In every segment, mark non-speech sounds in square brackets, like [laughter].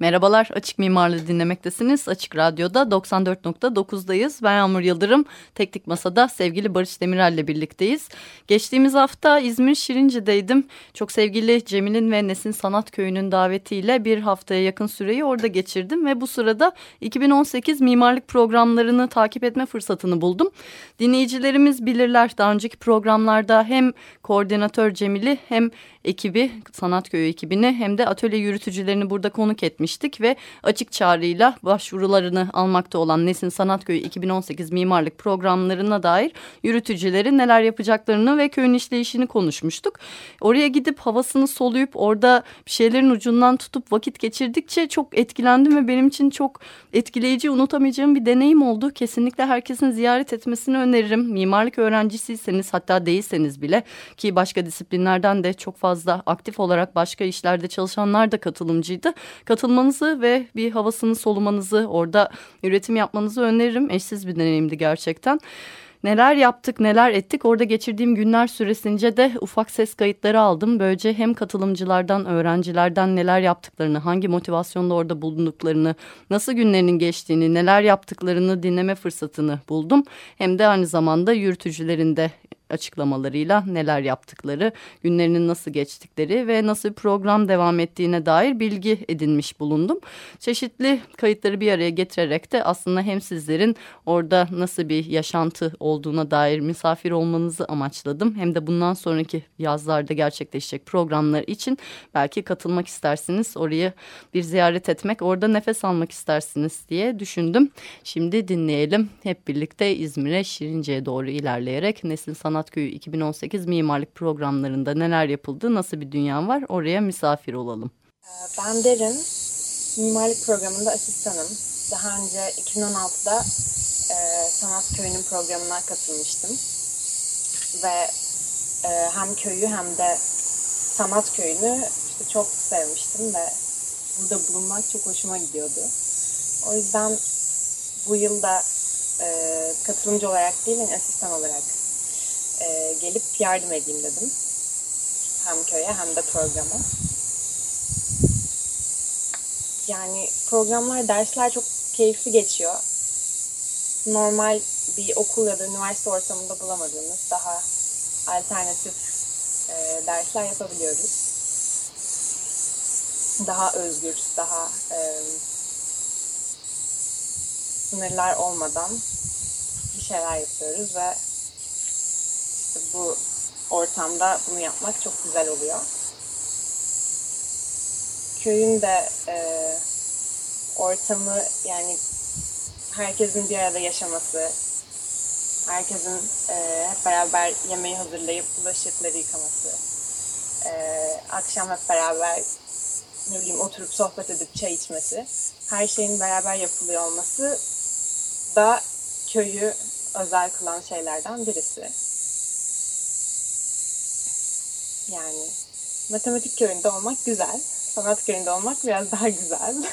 Merhabalar, Açık Mimarlığı dinlemektesiniz. Açık Radyo'da 94.9'dayız. Ben Yağmur Yıldırım. Teknik Masa'da sevgili Barış Demirel ile birlikteyiz. Geçtiğimiz hafta İzmir Şirince'deydim. Çok sevgili Cemil'in ve Nesin Sanat Köyü'nün davetiyle bir haftaya yakın süreyi orada geçirdim. Ve bu sırada 2018 mimarlık programlarını takip etme fırsatını buldum. Dinleyicilerimiz bilirler daha önceki programlarda hem koordinatör Cemil'i hem ekibi, Sanat Köyü ekibini hem de atölye yürütücülerini burada konuk etmiştik ve açık çağrıyla başvurularını almakta olan Nesin Sanat Köyü 2018 mimarlık programlarına dair yürütücülerin neler yapacaklarını ve köyün işleyişini konuşmuştuk. Oraya gidip havasını soluyup orada bir şeylerin ucundan tutup vakit geçirdikçe çok etkilendim ve benim için çok etkileyici, unutamayacağım bir deneyim oldu. Kesinlikle herkesin ziyaret etmesini öneririm. Mimarlık öğrencisiyseniz hatta değilseniz bile ki başka disiplinlerden de çok fazla aktif olarak başka işlerde çalışanlar da katılımcıydı. Katılmanızı ve bir havasını solumanızı orada üretim yapmanızı öneririm. Eşsiz bir deneyimdi gerçekten. Neler yaptık, neler ettik orada geçirdiğim günler süresince de ufak ses kayıtları aldım. Böylece hem katılımcılardan, öğrencilerden neler yaptıklarını, hangi motivasyonda orada bulunduklarını, nasıl günlerinin geçtiğini, neler yaptıklarını dinleme fırsatını buldum. Hem de aynı zamanda yürütücülerin de açıklamalarıyla neler yaptıkları, günlerinin nasıl geçtikleri ve nasıl program devam ettiğine dair bilgi edinmiş bulundum. Çeşitli kayıtları bir araya getirerek de aslında hem sizlerin orada nasıl bir yaşantı olduğuna dair misafir olmanızı amaçladım. Hem de bundan sonraki yazlarda gerçekleşecek programlar için belki katılmak istersiniz. Orayı bir ziyaret etmek, orada nefes almak istersiniz diye düşündüm. Şimdi dinleyelim. Hep birlikte İzmir'e Şirince'ye doğru ilerleyerek Nesin Sanat Sanat Köyü 2018 mimarlık programlarında neler yapıldı, nasıl bir dünya var oraya misafir olalım. Ben Derin, mimarlık programında asistanım. Daha önce 2016'da e, Sanat Köyü'nün programına katılmıştım. Ve e, hem köyü hem de Sanat Köyü'nü işte çok sevmiştim ve burada bulunmak çok hoşuma gidiyordu. O yüzden bu yılda e, katılımcı olarak değil, yani asistan olarak e, gelip yardım edeyim dedim. Hem köye hem de programa. Yani programlar, dersler çok keyifli geçiyor. Normal bir okul ya da üniversite ortamında bulamadığımız daha alternatif e, dersler yapabiliyoruz. Daha özgür, daha e, sınırlar olmadan bir şeyler yapıyoruz ve bu ortamda bunu yapmak çok güzel oluyor. Köyün de e, ortamı yani herkesin bir arada yaşaması, herkesin e, hep beraber yemeği hazırlayıp bulaşıkları yıkaması, e, akşam hep beraber ne bileyim oturup sohbet edip çay içmesi, her şeyin beraber yapılıyor olması da köyü özel kılan şeylerden birisi. Yani matematik köyünde olmak güzel. Sanat köyünde olmak biraz daha güzel. [laughs]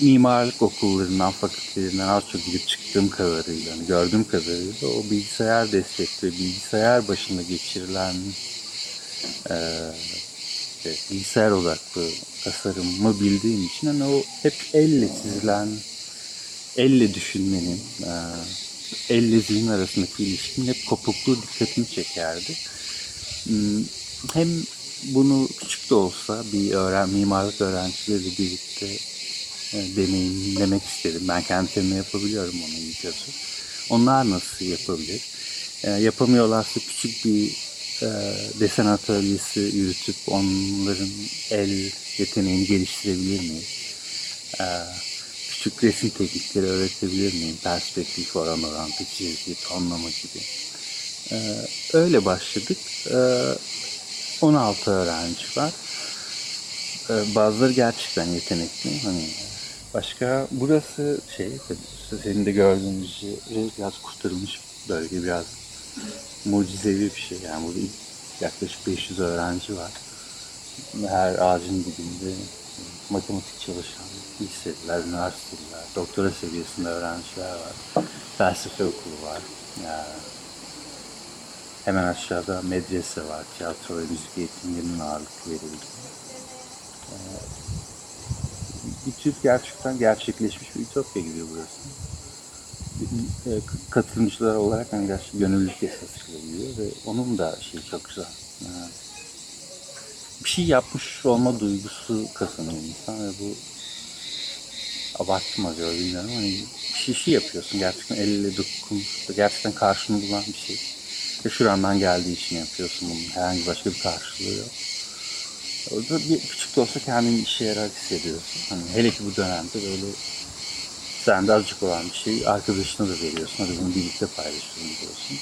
Mimarlık okullarından, fakültelerinden az çok gidip çıktığım kadarıyla, hani gördüğüm kadarıyla o bilgisayar destekli, bilgisayar başında geçirilen e, işte bilgisayar odaklı tasarımı bildiğim için hani o hep elle çizilen, elle düşünmenin, e, elle zihin arasındaki ilişkinin hep kopukluğu dikkatimi çekerdi. Hmm, hem bunu küçük de olsa bir öğren, mimarlık öğrencileriyle birlikte e, deneyimlemek istedim. Ben kendim yapabiliyorum onu kötü. Onlar nasıl yapabilir? E, yapamıyorlarsa küçük bir e, desen atölyesi yürütüp onların el yeteneğini geliştirebilir miyiz? E, küçük resim teknikleri öğretebilir miyim? Perspektif, oran orantı, çizgi, tonlama gibi. Ee, öyle başladık. Ee, 16 öğrenci var. Ee, Bazıları gerçekten yetenekli. Hani başka burası şey tabii senin de gördüğün gibi biraz kurtarılmış bölge biraz mucizevi bir şey. Yani burada yaklaşık 500 öğrenci var. Her ağacın dibinde matematik çalışan liseliler, üniversiteliler, doktora seviyesinde öğrenciler var. Felsefe okulu var. Yani hemen aşağıda medrese var. Tiyatro ve müzik eğitimlerinin ağırlık verildiği. Ee, bir tür gerçekten gerçekleşmiş bir ütopya gibi burası. E, Katılımcılar olarak hani gerçekten gönüllülük esasıyla gidiyor ve onun da şeyi çok güzel. Yani bir şey yapmış olma duygusu kazanıyor insan ve bu abarttım acaba bilmiyorum hani bir şey, şey yapıyorsun gerçekten elle dokun gerçekten karşını bulan bir şey şurandan geldiği için yapıyorsun bunun herhangi başka bir karşılığı yok. Orada bir küçük de olsa kendini işe yarar hissediyorsun. Hani hele ki bu dönemde böyle sende azıcık olan bir şey arkadaşına da veriyorsun. Hadi bunu birlikte paylaşalım diyorsun.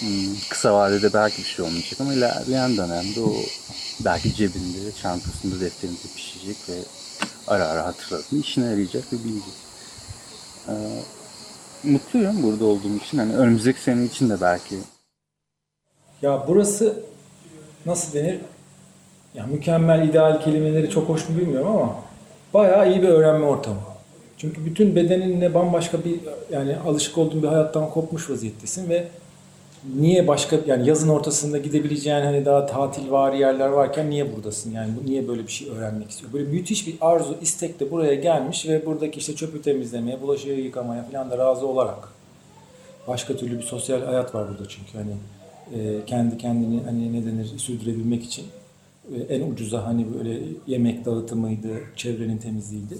Hmm, kısa vadede belki bir şey olmayacak ama ilerleyen dönemde o belki cebinde, çantasında, defterinde pişecek ve ara ara hatırladığında işine yarayacak bir bilgi. Ee, mutluyum burada olduğum için. Hani önümüzdeki sene için de belki Ya burası nasıl denir? Ya mükemmel ideal kelimeleri çok hoş mu bilmiyorum ama bayağı iyi bir öğrenme ortamı. Çünkü bütün bedeninle bambaşka bir yani alışık olduğun bir hayattan kopmuş vaziyettesin ve niye başka yani yazın ortasında gidebileceğin hani daha tatil var yerler varken niye buradasın? Yani bu niye böyle bir şey öğrenmek istiyor? Böyle müthiş bir arzu, istek de buraya gelmiş ve buradaki işte çöpü temizlemeye, bulaşığı yıkamaya falan da razı olarak başka türlü bir sosyal hayat var burada çünkü hani kendi kendini hani ne denir sürdürebilmek için e, en ucuza hani böyle yemek dağıtımıydı, çevrenin temizliğiydi.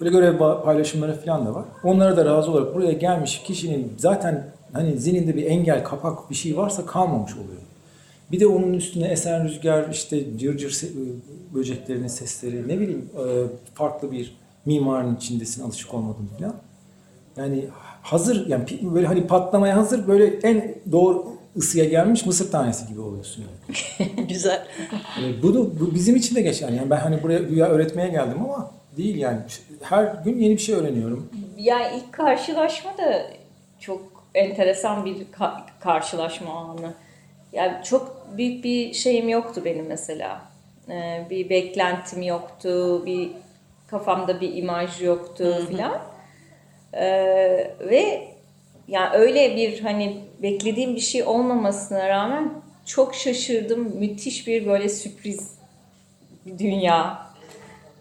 Böyle görev paylaşımları falan da var. Onlara da razı olarak buraya gelmiş kişinin zaten hani zihninde bir engel, kapak bir şey varsa kalmamış oluyor. Bir de onun üstüne esen rüzgar, işte cırcır se- e, böceklerinin sesleri, ne bileyim e, farklı bir mimarın içindesin alışık olmadığın falan. Yani hazır yani böyle hani patlamaya hazır böyle en doğru ısıya gelmiş mısır tanesi gibi oluyorsun yani. [laughs] Güzel. E, bu, da, bu bizim için de geçerli. Yani ben hani buraya güya öğretmeye geldim ama değil yani. Her gün yeni bir şey öğreniyorum. Yani ilk karşılaşma da çok enteresan bir ka- karşılaşma anı. Yani çok büyük bir şeyim yoktu benim mesela. Ee, bir beklentim yoktu, bir kafamda bir imaj yoktu filan. Ee, ve yani öyle bir hani beklediğim bir şey olmamasına rağmen çok şaşırdım. Müthiş bir böyle sürpriz bir dünya.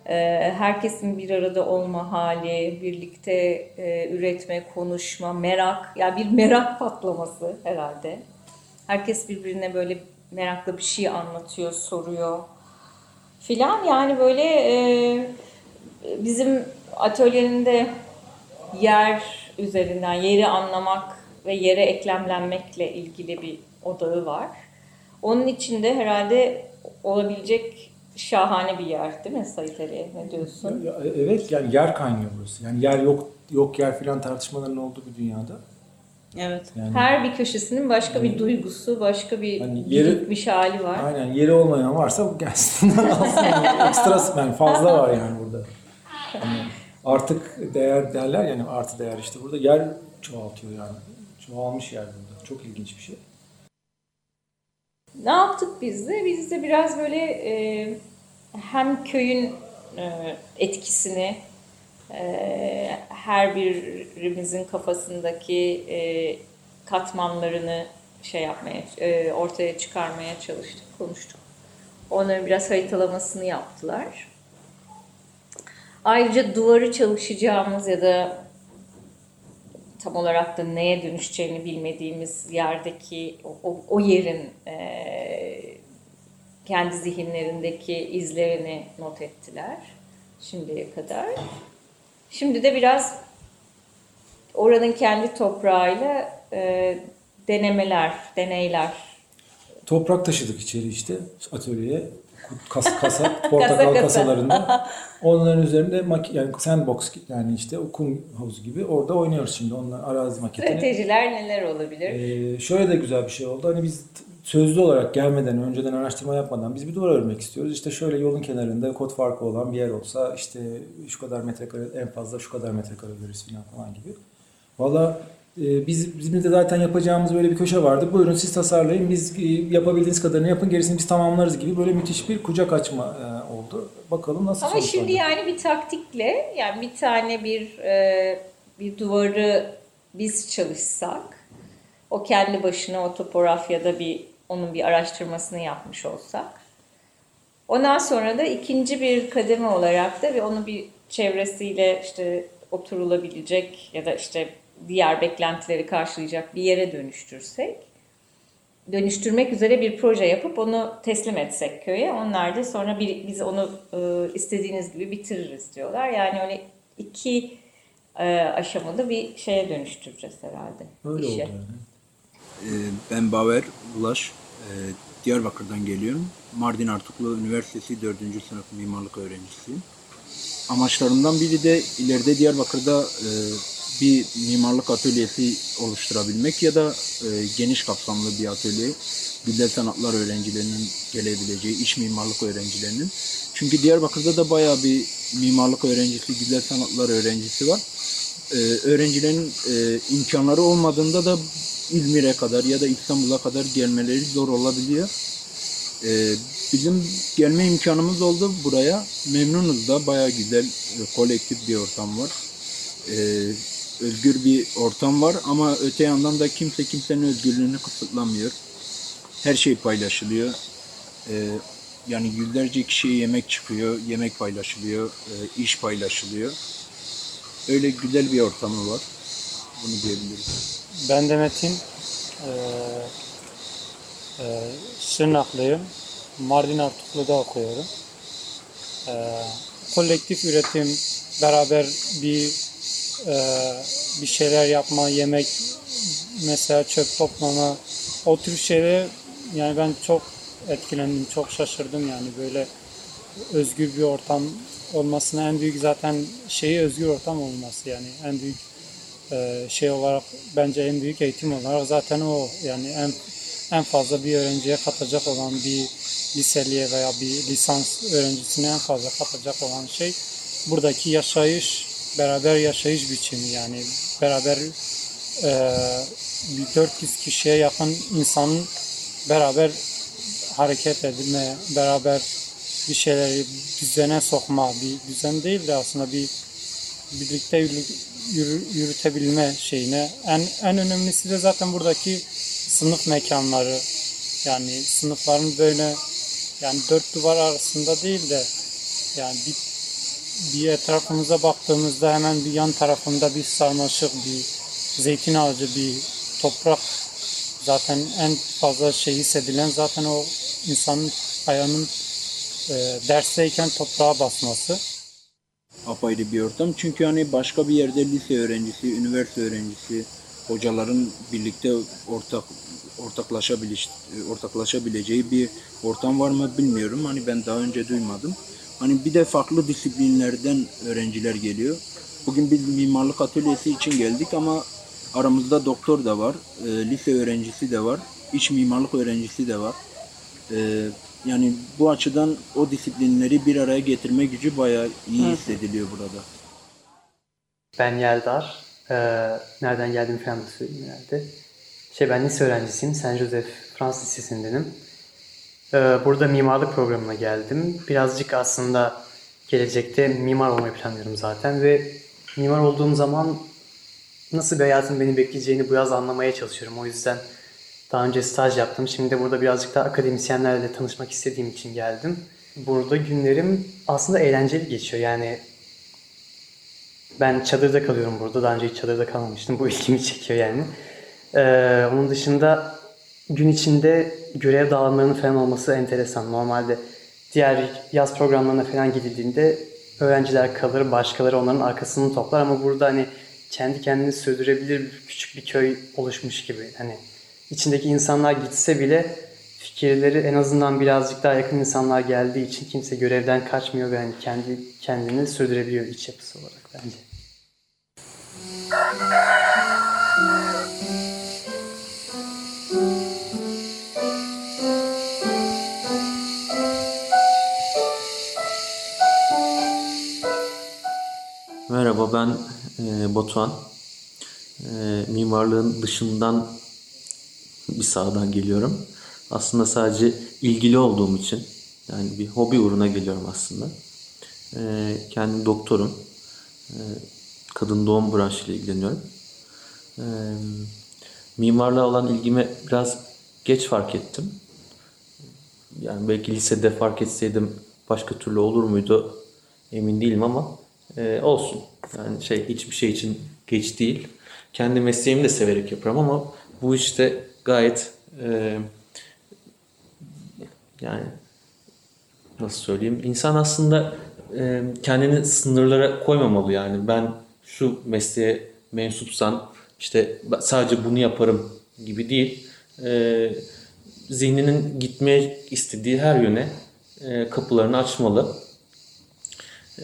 Ee, herkesin bir arada olma hali, birlikte e, üretme, konuşma, merak. Ya bir merak [laughs] patlaması herhalde. Herkes birbirine böyle merakla bir şey anlatıyor, soruyor filan. Yani böyle e, bizim atölyenin de yer üzerinden yeri anlamak ve yere eklemlenmekle ilgili bir odağı var. Onun içinde herhalde olabilecek şahane bir yer değil mi Sayit Ali? Ne diyorsun? Ya, Evet yani yer kaynıyor burası. Yani yer yok yok yer filan tartışmaların olduğu bir dünyada. Evet. Yani- Her bir köşesinin başka bir duygusu, başka bir Hani yeri- birikmiş hali var. Aynen yeri olmayan varsa bu gelsin alsın. [laughs] Yani Ekstra yani fazla var yani burada. Yani artık değer derler yani artı değer işte burada yer çoğaltıyor yani. Çoğalmış yer burada. Çok ilginç bir şey. Ne yaptık biz de? Biz de biraz böyle e, hem köyün e, etkisini e, her birimizin kafasındaki e, katmanlarını şey yapmaya, e, ortaya çıkarmaya çalıştık, konuştuk. Onların biraz haritalamasını yaptılar. Ayrıca duvarı çalışacağımız ya da tam olarak da neye dönüşeceğini bilmediğimiz yerdeki o, o, o yerin e, kendi zihinlerindeki izlerini not ettiler şimdiye kadar. Şimdi de biraz oranın kendi toprağıyla e, denemeler, deneyler. Toprak taşıdık içeri işte atölyeye. Kas, [laughs] kasa, portakal kasa. kasalarında. [laughs] Onların üzerinde mak yani sandbox yani işte kum havuzu gibi orada oynuyoruz şimdi onlar arazi maketini. Stratejiler neler olabilir? Ee, şöyle de güzel bir şey oldu. Hani biz sözlü olarak gelmeden, önceden araştırma yapmadan biz bir duvar örmek istiyoruz. İşte şöyle yolun kenarında kod farkı olan bir yer olsa işte şu kadar metrekare, en fazla şu kadar metrekare veririz falan, falan gibi. Valla biz, bizim de zaten yapacağımız böyle bir köşe vardı. Buyurun siz tasarlayın, biz e, yapabildiğiniz kadarını yapın, gerisini biz tamamlarız gibi böyle müthiş bir kucak açma e, oldu. Bakalım nasıl Ama şimdi yani bir taktikle yani bir tane bir e, bir duvarı biz çalışsak o kendi başına o topografyada bir onun bir araştırmasını yapmış olsak ondan sonra da ikinci bir kademe olarak da ve onu bir çevresiyle işte oturulabilecek ya da işte diğer beklentileri karşılayacak bir yere dönüştürsek dönüştürmek üzere bir proje yapıp onu teslim etsek köye. Onlar da sonra bir, biz onu e, istediğiniz gibi bitiririz diyorlar. Yani öyle iki e, aşamalı bir şeye dönüştüreceğiz herhalde. Öyle işi. oldu yani. Ee, Ben Baver Ulaş. Ee, Diyarbakır'dan geliyorum. Mardin Artuklu Üniversitesi 4. sınıf mimarlık öğrencisiyim. Amaçlarımdan biri de ileride Diyarbakır'da e, bir mimarlık atölyesi oluşturabilmek ya da e, geniş kapsamlı bir atölye güzel sanatlar öğrencilerinin gelebileceği, iç mimarlık öğrencilerinin. Çünkü Diyarbakır'da da bayağı bir mimarlık öğrencisi, güzel sanatlar öğrencisi var. Ee, öğrencilerin e, imkanları olmadığında da İzmir'e kadar ya da İstanbul'a kadar gelmeleri zor olabiliyor. Ee, bizim gelme imkanımız oldu buraya. Memnunuz da bayağı güzel e, kolektif bir ortam var. Ee, özgür bir ortam var ama öte yandan da kimse kimsenin özgürlüğünü kısıtlamıyor. Her şey paylaşılıyor. Ee, yani yüzlerce kişiye yemek çıkıyor, yemek paylaşılıyor, e, iş paylaşılıyor. Öyle güzel bir ortamı var. Bunu diyebiliriz. Ben de Metin. Ee, e, Şırnaklıyım. Mardin Artuklu'da okuyorum. Ee, kolektif üretim, beraber bir e, bir şeyler yapma, yemek, mesela çöp toplama, o tür şeyler yani ben çok etkilendim, çok şaşırdım yani. Böyle özgür bir ortam olmasına en büyük zaten şeyi özgür ortam olması yani. En büyük e, şey olarak bence en büyük eğitim olarak zaten o. Yani en en fazla bir öğrenciye katacak olan bir liseliye veya bir lisans öğrencisine en fazla katacak olan şey buradaki yaşayış beraber yaşayış biçimi yani beraber e, bir 400 kişiye yakın insanın beraber hareket edilme, beraber bir şeyleri düzene sokma, bir düzen değil de aslında bir birlikte yürü, yürü- yürütebilme şeyine. En, en önemlisi de zaten buradaki sınıf mekanları. Yani sınıfların böyle yani dört duvar arasında değil de yani bir, bir etrafımıza baktığımızda hemen bir yan tarafında bir sarmaşık, bir zeytin ağacı, bir toprak zaten en fazla şey hissedilen zaten o insanın ayağının e, dersteyken toprağa basması. apayrı bir ortam. Çünkü hani başka bir yerde lise öğrencisi, üniversite öğrencisi, hocaların birlikte ortak ortaklaşabiliş, ortaklaşabileceği bir ortam var mı bilmiyorum. Hani ben daha önce duymadım. Hani bir de farklı disiplinlerden öğrenciler geliyor. Bugün biz mimarlık atölyesi için geldik ama aramızda doktor da var, e, lise öğrencisi de var, iç mimarlık öğrencisi de var. E, yani bu açıdan o disiplinleri bir araya getirme gücü bayağı iyi hissediliyor burada. Ben Yeldar. Ee, nereden geldiğimi falan da söyleyeyim herhalde. Şey ben lise öğrencisiyim. Saint Joseph Fransız Lisesi'ndenim. Ee, burada mimarlık programına geldim. Birazcık aslında gelecekte mimar olmayı planlıyorum zaten ve mimar olduğum zaman nasıl bir hayatın beni bekleyeceğini bu yaz anlamaya çalışıyorum. O yüzden daha önce staj yaptım. Şimdi de burada birazcık daha akademisyenlerle tanışmak istediğim için geldim. Burada günlerim aslında eğlenceli geçiyor. Yani ben çadırda kalıyorum burada. Daha önce hiç çadırda kalmamıştım. Bu ilgimi çekiyor yani. Ee, onun dışında gün içinde görev dağılımlarının falan olması enteresan. Normalde diğer yaz programlarına falan gidildiğinde öğrenciler kalır, başkaları onların arkasını toplar ama burada hani kendi kendini sürdürebilir küçük bir köy oluşmuş gibi. Hani içindeki insanlar gitse bile fikirleri en azından birazcık daha yakın insanlar geldiği için kimse görevden kaçmıyor ve hani kendi kendini sürdürebiliyor iç yapısı olarak bence. Merhaba ben e, Batuhan. E, mimarlığın dışından bir sahadan geliyorum. Aslında sadece ilgili olduğum için yani bir hobi uğruna geliyorum aslında. E, kendim doktorum. E, kadın doğum branşıyla ilgileniyorum. E, mimarlığa olan ilgimi biraz geç fark ettim. Yani belki lisede fark etseydim başka türlü olur muydu emin değilim ama e, olsun. Yani şey hiçbir şey için geç değil. Kendi mesleğimi de severek yapıyorum ama bu işte gayet e, yani nasıl söyleyeyim insan aslında e, kendini sınırlara koymamalı yani ben şu mesleğe mensupsan işte sadece bunu yaparım gibi değil. E, zihninin gitmeye istediği her yöne e, kapılarını açmalı.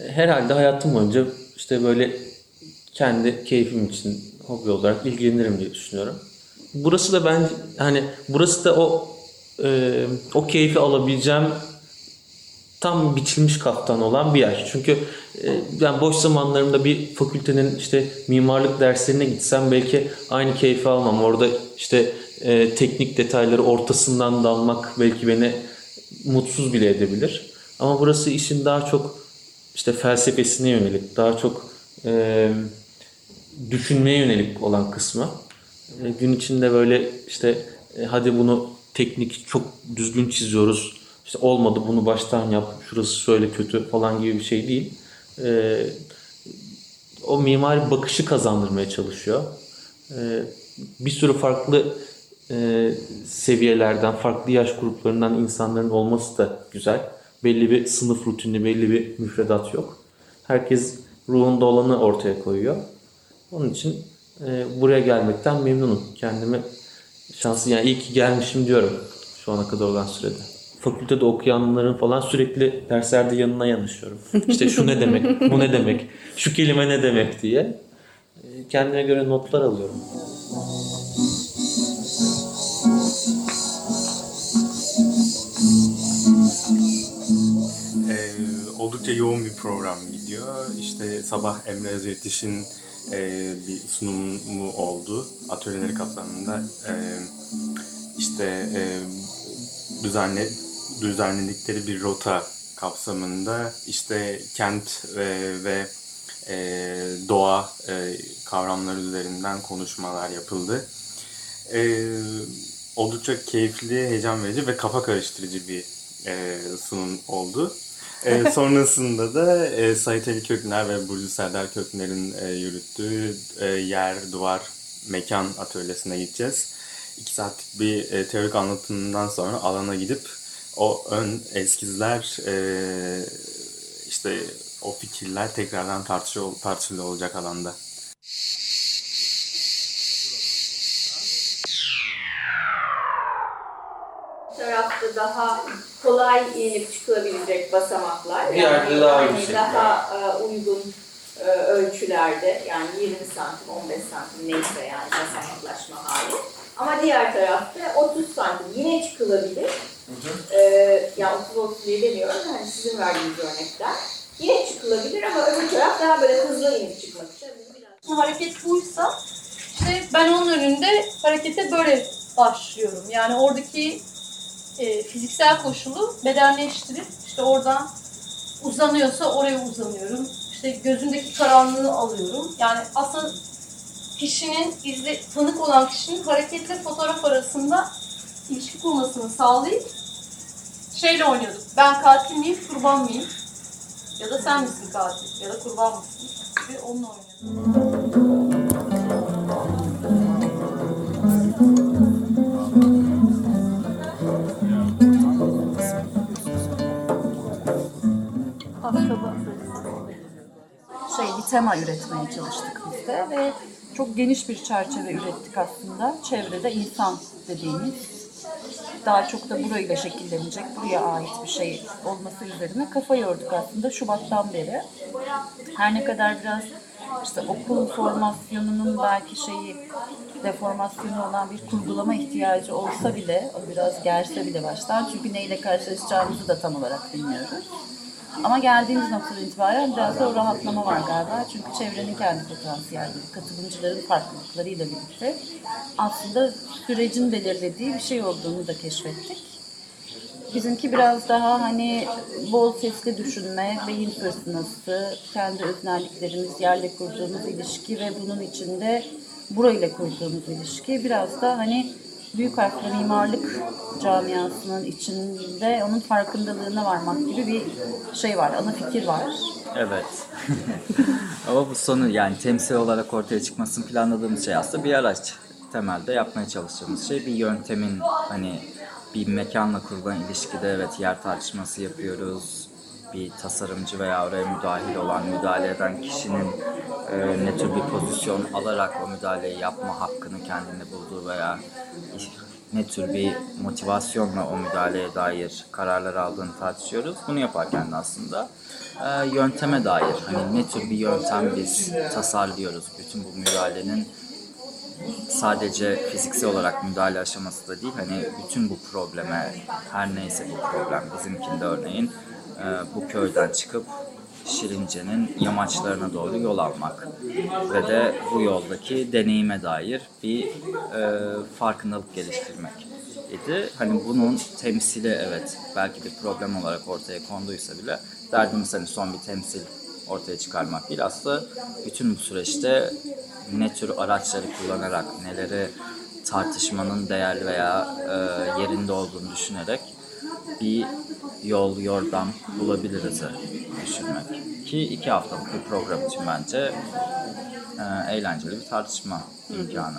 Herhalde hayatım boyunca işte böyle kendi keyfim için hobi olarak ilgilenirim diye düşünüyorum. Burası da ben hani burası da o e, o keyfi alabileceğim tam biçilmiş kaftan olan bir yer. Çünkü e, yani boş zamanlarımda bir fakültenin işte mimarlık derslerine gitsem belki aynı keyfi almam. Orada işte e, teknik detayları ortasından dalmak belki beni mutsuz bile edebilir. Ama burası işin daha çok işte felsefesine yönelik, daha çok e, düşünmeye yönelik olan kısmı. E, gün içinde böyle işte e, hadi bunu teknik çok düzgün çiziyoruz. İşte olmadı bunu baştan yap, şurası şöyle kötü falan gibi bir şey değil. E, o mimari bakışı kazandırmaya çalışıyor. E, bir sürü farklı e, seviyelerden, farklı yaş gruplarından insanların olması da güzel. Belli bir sınıf rutini, belli bir müfredat yok. Herkes ruhunda olanı ortaya koyuyor. Onun için e, buraya gelmekten memnunum. Kendimi şanslı, yani iyi ki gelmişim diyorum şu ana kadar olan sürede. Fakültede okuyanların falan sürekli derslerde yanına yanaşıyorum. İşte şu ne demek, bu ne demek, şu kelime ne demek diye. E, kendime göre notlar alıyorum. Oldukça yoğun bir program gidiyor. İşte sabah Emre Özyetiş'in e, bir sunumu oldu. Atölyeleri kapsamında e, işte e, düzenle, düzenledikleri bir rota kapsamında işte kent ve, ve e, doğa e, kavramları üzerinden konuşmalar yapıldı. E, oldukça keyifli, heyecan verici ve kafa karıştırıcı bir e, sunum oldu. E, sonrasında da e, Sait Ali Kökner ve Burcu Serdar Kökner'in e, yürüttüğü e, yer, duvar, mekan atölyesine gideceğiz. İki saatlik bir e, teorik anlatımından sonra alana gidip o ön eskizler, e, işte o fikirler tekrardan tartışıyor, olacak alanda. Tarafta daha kolay inip çıkılabilecek basamaklar. Bir yerde daha yani yüksek. Daha e, uygun e, ölçülerde yani 20 santim, 15 santim neyse yani basamaklaşma hali. Ama diğer tarafta 30 santim yine çıkılabilir. Ee, yani 30-31 demiyorum hani sizin verdiğiniz örnekler. Yine çıkılabilir ama öbür taraf daha böyle hızlı inip çıkmak için. Biraz hareket buysa işte ben onun önünde harekete böyle başlıyorum. Yani oradaki e, fiziksel koşulu bedenleştirip işte oradan uzanıyorsa oraya uzanıyorum. İşte gözündeki karanlığı alıyorum. Yani aslında kişinin izle, tanık olan kişinin hareketle fotoğraf arasında ilişki kurmasını sağlayıp şeyle oynuyorduk. Ben katil miyim, kurban mıyım? Ya da sen misin katil? Ya da kurban mısın? Ve onunla oynuyorduk. Şey bir tema üretmeye çalıştık biz de ve çok geniş bir çerçeve ürettik aslında. Çevrede insan dediğimiz daha çok da burayla şekillenecek, buraya ait bir şey olması üzerine kafa yorduk aslında Şubat'tan beri. Her ne kadar biraz işte okul formasyonunun belki şeyi deformasyonu olan bir kurgulama ihtiyacı olsa bile, o biraz gelse bile baştan çünkü neyle karşılaşacağımızı da tam olarak bilmiyoruz. Ama geldiğimiz noktadan itibaren biraz da o rahatlama var galiba. Çünkü çevrenin kendi potansiyelleri, katılımcıların farklılıklarıyla birlikte aslında sürecin belirlediği bir şey olduğunu da keşfettik. Bizimki biraz daha hani bol sesli düşünme, beyin fırtınası, kendi öznelliklerimiz, yerle kurduğumuz ilişki ve bunun içinde burayla kurduğumuz ilişki biraz da hani büyük harfle mimarlık camiasının içinde onun farkındalığına varmak gibi bir şey var, ana fikir var. Evet. [laughs] Ama bu sonu yani temsil olarak ortaya çıkmasını planladığımız şey aslında bir araç. Temelde yapmaya çalıştığımız şey bir yöntemin hani bir mekanla kurulan ilişkide evet yer tartışması yapıyoruz. Bir tasarımcı veya oraya müdahil olan, müdahale eden kişinin e, ne tür bir pozisyon alarak o müdahaleyi yapma hakkını kendinde bulduğu veya ne tür bir motivasyonla o müdahaleye dair kararlar aldığını tartışıyoruz. Bunu yaparken de aslında e, yönteme dair hani ne tür bir yöntem biz tasarlıyoruz. Bütün bu müdahalenin sadece fiziksel olarak müdahale aşaması da değil hani bütün bu probleme her neyse bu problem bizimkinde örneğin bu köyden çıkıp Şirince'nin yamaçlarına doğru yol almak ve de bu yoldaki deneyime dair bir e, farkındalık geliştirmek idi. Hani bunun temsili evet belki bir problem olarak ortaya konduysa bile derdimiz hani son bir temsil ortaya çıkarmak değil. Aslında bütün bu süreçte ne tür araçları kullanarak neleri tartışmanın değerli veya e, yerinde olduğunu düşünerek bir yol, yordam bulabiliriz düşünmek. Ki iki haftalık bir program için bence e, eğlenceli bir tartışma imkanı.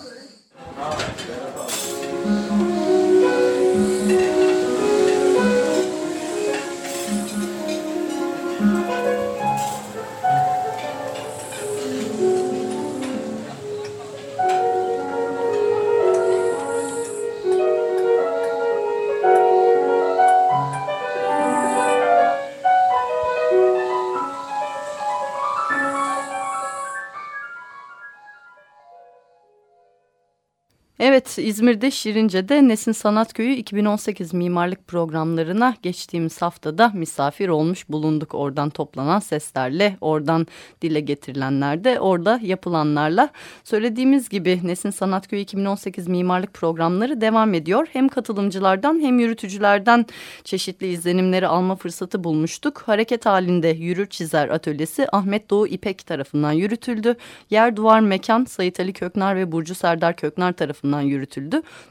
Evet, İzmir'de Şirince'de Nesin Sanat Köyü 2018 mimarlık programlarına geçtiğimiz haftada misafir olmuş bulunduk. Oradan toplanan seslerle, oradan dile getirilenler de, orada yapılanlarla. Söylediğimiz gibi Nesin Sanat Köyü 2018 mimarlık programları devam ediyor. Hem katılımcılardan hem yürütücülerden çeşitli izlenimleri alma fırsatı bulmuştuk. Hareket halinde Yürür Çizer Atölyesi Ahmet Doğu İpek tarafından yürütüldü. Yer Duvar Mekan Sayit Ali Köknar ve Burcu Serdar Köknar tarafından yürütüldü.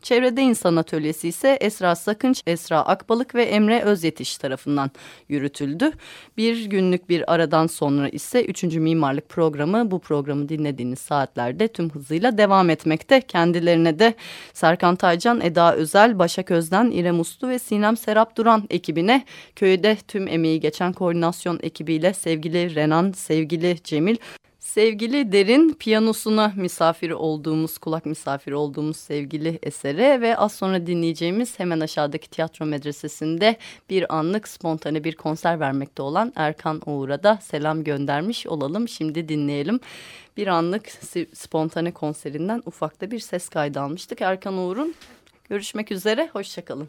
Çevrede İnsan Atölyesi ise Esra Sakınç, Esra Akbalık ve Emre Özyetiş tarafından yürütüldü. Bir günlük bir aradan sonra ise 3. Mimarlık Programı bu programı dinlediğiniz saatlerde tüm hızıyla devam etmekte. Kendilerine de Serkan Taycan, Eda Özel, Başak Özden, İrem Uslu ve Sinem Serap Duran ekibine köyde tüm emeği geçen koordinasyon ekibiyle sevgili Renan, sevgili Cemil Sevgili Derin piyanosuna misafir olduğumuz, kulak misafiri olduğumuz sevgili esere ve az sonra dinleyeceğimiz hemen aşağıdaki tiyatro medresesinde bir anlık spontane bir konser vermekte olan Erkan Uğur'a da selam göndermiş olalım. Şimdi dinleyelim. Bir anlık spontane konserinden ufakta bir ses kaydı almıştık Erkan Uğur'un. Görüşmek üzere, hoşçakalın.